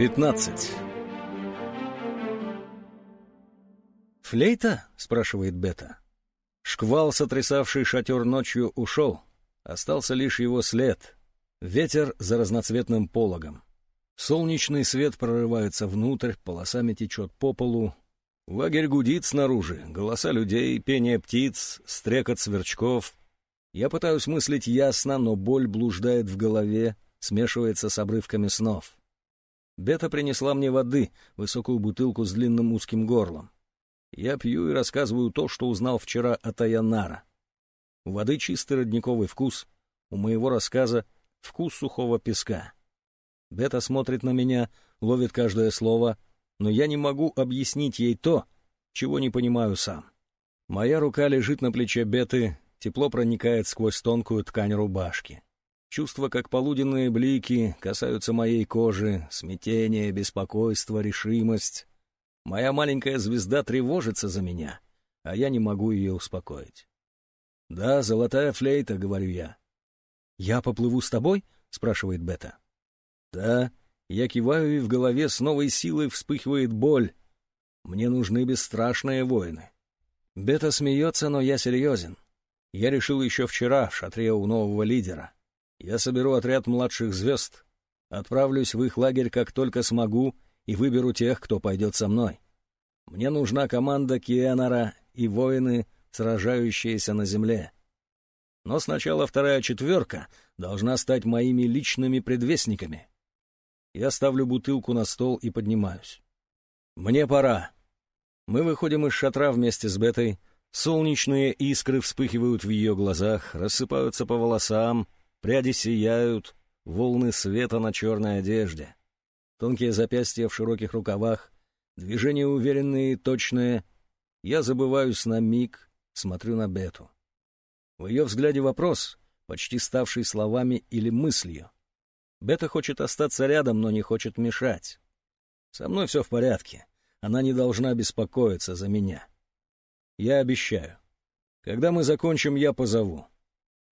15 «Флейта?» — спрашивает Бета. Шквал, сотрясавший шатер ночью, ушел. Остался лишь его след. Ветер за разноцветным пологом. Солнечный свет прорывается внутрь, полосами течет по полу. Лагерь гудит снаружи, голоса людей, пение птиц, стрекот сверчков. Я пытаюсь мыслить ясно, но боль блуждает в голове, смешивается с обрывками снов. Бета принесла мне воды, высокую бутылку с длинным узким горлом. Я пью и рассказываю то, что узнал вчера от Аянара. У воды чистый родниковый вкус, у моего рассказа — вкус сухого песка. Бета смотрит на меня, ловит каждое слово, но я не могу объяснить ей то, чего не понимаю сам. Моя рука лежит на плече Беты, тепло проникает сквозь тонкую ткань рубашки. Чувства, как полуденные блики, касаются моей кожи, смятение, беспокойство, решимость. Моя маленькая звезда тревожится за меня, а я не могу ее успокоить. «Да, золотая флейта», — говорю я. «Я поплыву с тобой?» — спрашивает Бета. «Да». Я киваю, и в голове с новой силой вспыхивает боль. Мне нужны бесстрашные воины. Бета смеется, но я серьезен. Я решил еще вчера в шатре у нового лидера. Я соберу отряд младших звезд, отправлюсь в их лагерь как только смогу и выберу тех, кто пойдет со мной. Мне нужна команда Киэнора и воины, сражающиеся на земле. Но сначала вторая четверка должна стать моими личными предвестниками. Я ставлю бутылку на стол и поднимаюсь. Мне пора. Мы выходим из шатра вместе с Бетой. Солнечные искры вспыхивают в ее глазах, рассыпаются по волосам, пряди сияют, волны света на черной одежде. Тонкие запястья в широких рукавах, движения уверенные и точные. Я забываюсь на миг, смотрю на Бету. В ее взгляде вопрос, почти ставший словами или мыслью. Бета хочет остаться рядом, но не хочет мешать. Со мной все в порядке. Она не должна беспокоиться за меня. Я обещаю. Когда мы закончим, я позову.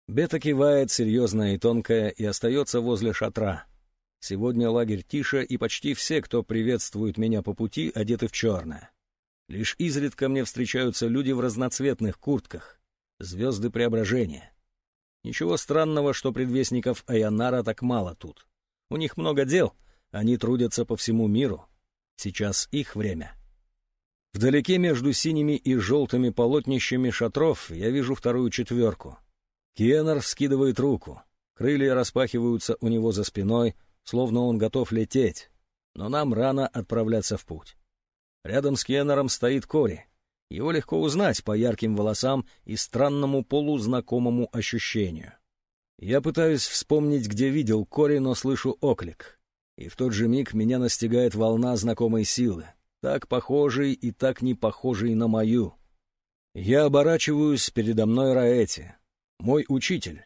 Бета кивает, серьезная и тонкая, и остается возле шатра. Сегодня лагерь тише, и почти все, кто приветствует меня по пути, одеты в черное. Лишь изредка мне встречаются люди в разноцветных куртках, звезды преображения. Ничего странного, что предвестников Аянара так мало тут. У них много дел, они трудятся по всему миру. Сейчас их время. Вдалеке между синими и желтыми полотнищами шатров я вижу вторую четверку. Кеннер вскидывает руку. Крылья распахиваются у него за спиной, словно он готов лететь. Но нам рано отправляться в путь. Рядом с Кеннером стоит Кори. Его легко узнать по ярким волосам и странному полузнакомому ощущению. Я пытаюсь вспомнить, где видел Кори, но слышу оклик. И в тот же миг меня настигает волна знакомой силы, так похожей и так не похожей на мою. Я оборачиваюсь, передо мной Раэти, мой учитель.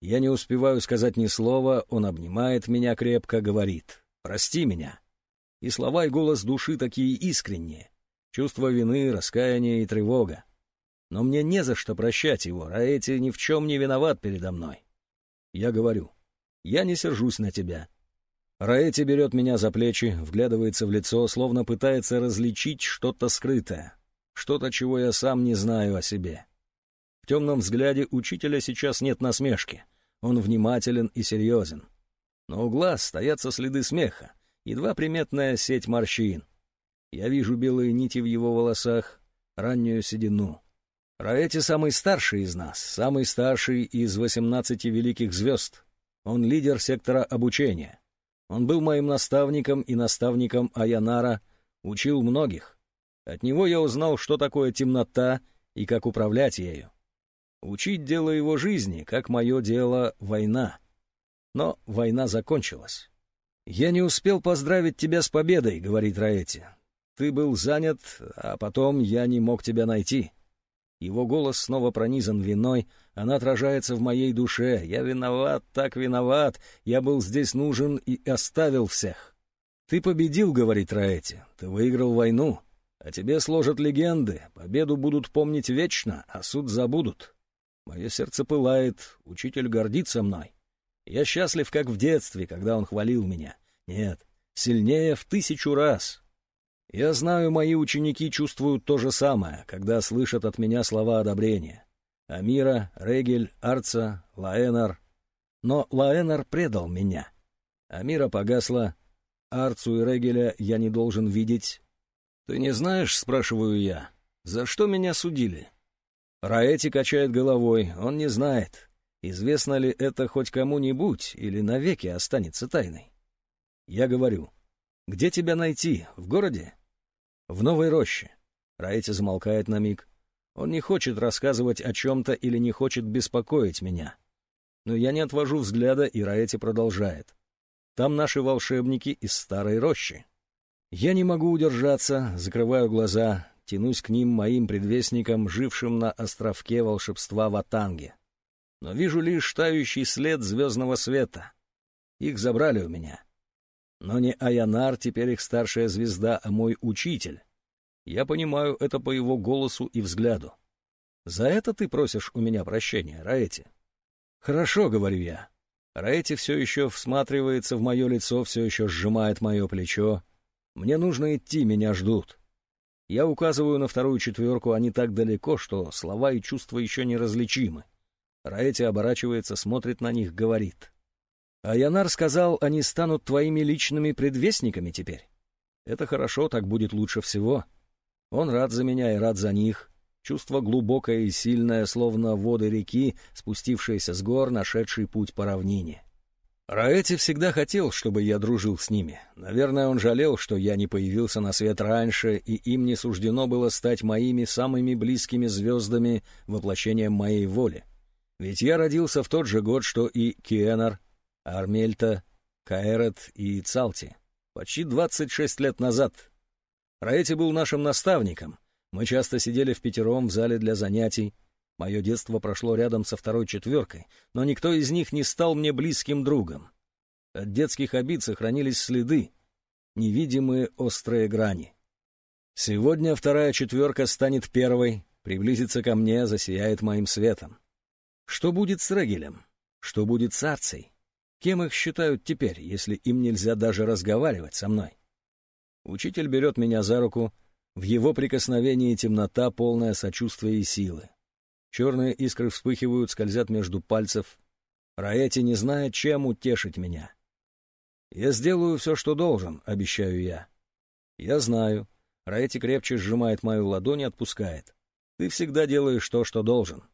Я не успеваю сказать ни слова, он обнимает меня крепко, говорит «Прости меня». И слова и голос души такие искренние, чувство вины, раскаяния и тревога. Но мне не за что прощать его, Раэти ни в чем не виноват передо мной. Я говорю, я не сержусь на тебя. Раэти берет меня за плечи, вглядывается в лицо, словно пытается различить что-то скрытое, что-то, чего я сам не знаю о себе. В темном взгляде учителя сейчас нет насмешки, он внимателен и серьезен. Но у глаз стоятся следы смеха, едва приметная сеть морщин — я вижу белые нити в его волосах, раннюю седину. Раэти самый старший из нас, самый старший из восемнадцати великих звезд. Он лидер сектора обучения. Он был моим наставником и наставником Аянара, учил многих. От него я узнал, что такое темнота и как управлять ею. Учить дело его жизни, как мое дело — война. Но война закончилась. «Я не успел поздравить тебя с победой», — говорит Раэти. Ты был занят, а потом я не мог тебя найти. Его голос снова пронизан виной, она отражается в моей душе. Я виноват, так виноват, я был здесь нужен и оставил всех. Ты победил, говорит Раэти, ты выиграл войну. А тебе сложат легенды, победу будут помнить вечно, а суд забудут. Мое сердце пылает, учитель гордится мной. Я счастлив, как в детстве, когда он хвалил меня. Нет, сильнее в тысячу раз. Я знаю, мои ученики чувствуют то же самое, когда слышат от меня слова одобрения. Амира, Регель, Арца, Лаэнар. Но Лаэнар предал меня. Амира погасла. Арцу и Регеля я не должен видеть. «Ты не знаешь?» — спрашиваю я. «За что меня судили?» Раэти качает головой, он не знает. Известно ли это хоть кому-нибудь или навеки останется тайной? Я говорю, где тебя найти, в городе? В Новой Роще. Раэти замолкает на миг. Он не хочет рассказывать о чем-то или не хочет беспокоить меня. Но я не отвожу взгляда, и Раэти продолжает. Там наши волшебники из Старой Рощи. Я не могу удержаться, закрываю глаза, тянусь к ним моим предвестникам, жившим на островке волшебства в Атанге. Но вижу лишь тающий след звездного света. Их забрали у меня. Но не Аянар теперь их старшая звезда, а мой учитель. Я понимаю это по его голосу и взгляду. За это ты просишь у меня прощения, Раэти? Хорошо, говорю я. Раэти все еще всматривается в мое лицо, все еще сжимает мое плечо. Мне нужно идти, меня ждут. Я указываю на вторую четверку, они так далеко, что слова и чувства еще неразличимы. Раэти оборачивается, смотрит на них, говорит. «А Янар сказал, они станут твоими личными предвестниками теперь. Это хорошо, так будет лучше всего. Он рад за меня и рад за них. Чувство глубокое и сильное, словно воды реки, спустившиеся с гор, нашедший путь по равнине. Раэти всегда хотел, чтобы я дружил с ними. Наверное, он жалел, что я не появился на свет раньше, и им не суждено было стать моими самыми близкими звездами, воплощением моей воли. Ведь я родился в тот же год, что и Киенар, Армельта, Каэрет и Цалти. Почти 26 лет назад. Раэти был нашим наставником. Мы часто сидели в пятером в зале для занятий, Мое детство прошло рядом со второй четверкой, но никто из них не стал мне близким другом. От детских обид сохранились следы, невидимые острые грани. Сегодня вторая четверка станет первой, приблизится ко мне, засияет моим светом. Что будет с Регелем? Что будет с Арцей? Кем их считают теперь, если им нельзя даже разговаривать со мной? Учитель берет меня за руку, в его прикосновении темнота, полная сочувствия и силы. Черные искры вспыхивают, скользят между пальцев. Раэти не знает, чем утешить меня. «Я сделаю все, что должен», — обещаю я. «Я знаю». Раэти крепче сжимает мою ладонь и отпускает. «Ты всегда делаешь то, что должен».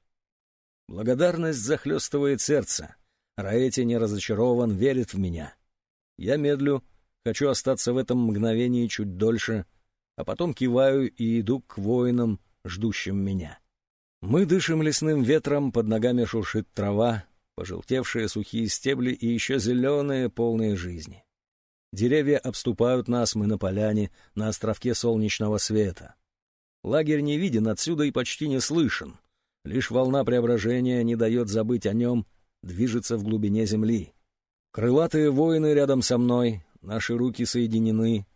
Благодарность захлестывает сердце. Раэти не разочарован, верит в меня. Я медлю, хочу остаться в этом мгновении чуть дольше, а потом киваю и иду к воинам, ждущим меня. Мы дышим лесным ветром, под ногами шуршит трава, пожелтевшие сухие стебли и еще зеленые, полные жизни. Деревья обступают нас, мы на поляне, на островке солнечного света. Лагерь не виден отсюда и почти не слышен. Лишь волна преображения не дает забыть о нем, движется в глубине земли. Крылатые воины рядом со мной, наши руки соединены.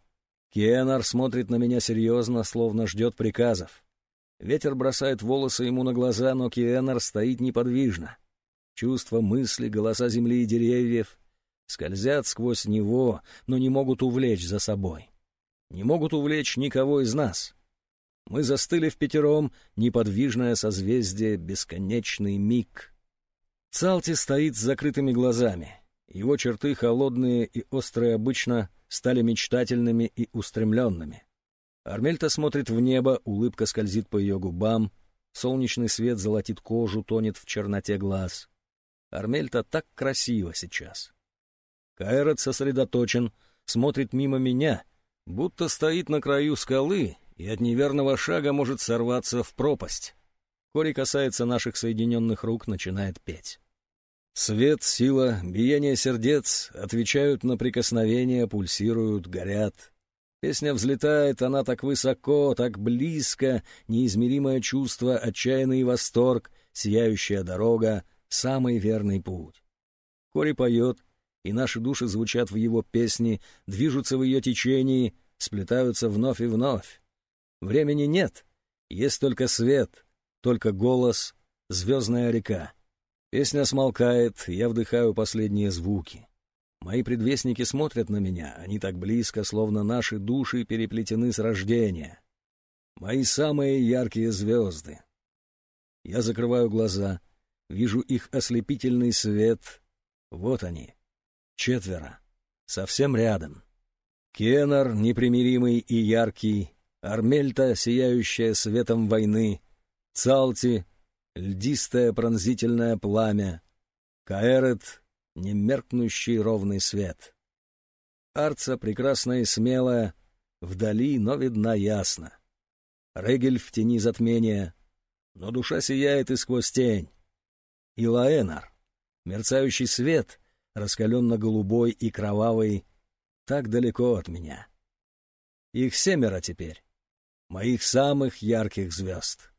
Киенар смотрит на меня серьезно, словно ждет приказов. Ветер бросает волосы ему на глаза, но Киэнар стоит неподвижно. Чувства, мысли, голоса земли и деревьев скользят сквозь него, но не могут увлечь за собой. Не могут увлечь никого из нас. Мы застыли в пятером, неподвижное созвездие, бесконечный миг. Цалти стоит с закрытыми глазами. Его черты, холодные и острые обычно, стали мечтательными и устремленными. Армельта смотрит в небо, улыбка скользит по ее губам, солнечный свет золотит кожу, тонет в черноте глаз. Армельта так красиво сейчас. Кайрот сосредоточен, смотрит мимо меня, будто стоит на краю скалы и от неверного шага может сорваться в пропасть. Кори касается наших соединенных рук, начинает петь. Свет, сила, биение сердец отвечают на прикосновения, пульсируют, горят. Песня взлетает, она так высоко, так близко, неизмеримое чувство, отчаянный восторг, сияющая дорога, самый верный путь. Кори поет, и наши души звучат в его песне, движутся в ее течении, сплетаются вновь и вновь. Времени нет, есть только свет, только голос, звездная река. Песня смолкает, я вдыхаю последние звуки. Мои предвестники смотрят на меня, они так близко, словно наши души переплетены с рождения. Мои самые яркие звезды. Я закрываю глаза, вижу их ослепительный свет. Вот они, четверо, совсем рядом. Кеннер, непримиримый и яркий, Армельта, сияющая светом войны, Цалти, льдистое пронзительное пламя, Каэрет, немеркнущий ровный свет. Арца, прекрасная и смелая, вдали, но видна ясно. Регель в тени затмения, но душа сияет и сквозь тень. И Лаэнар, мерцающий свет, раскаленно-голубой и кровавый, так далеко от меня. Их семеро теперь, моих самых ярких звезд.